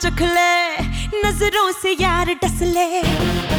चख ले नज़रों से यार डस ले।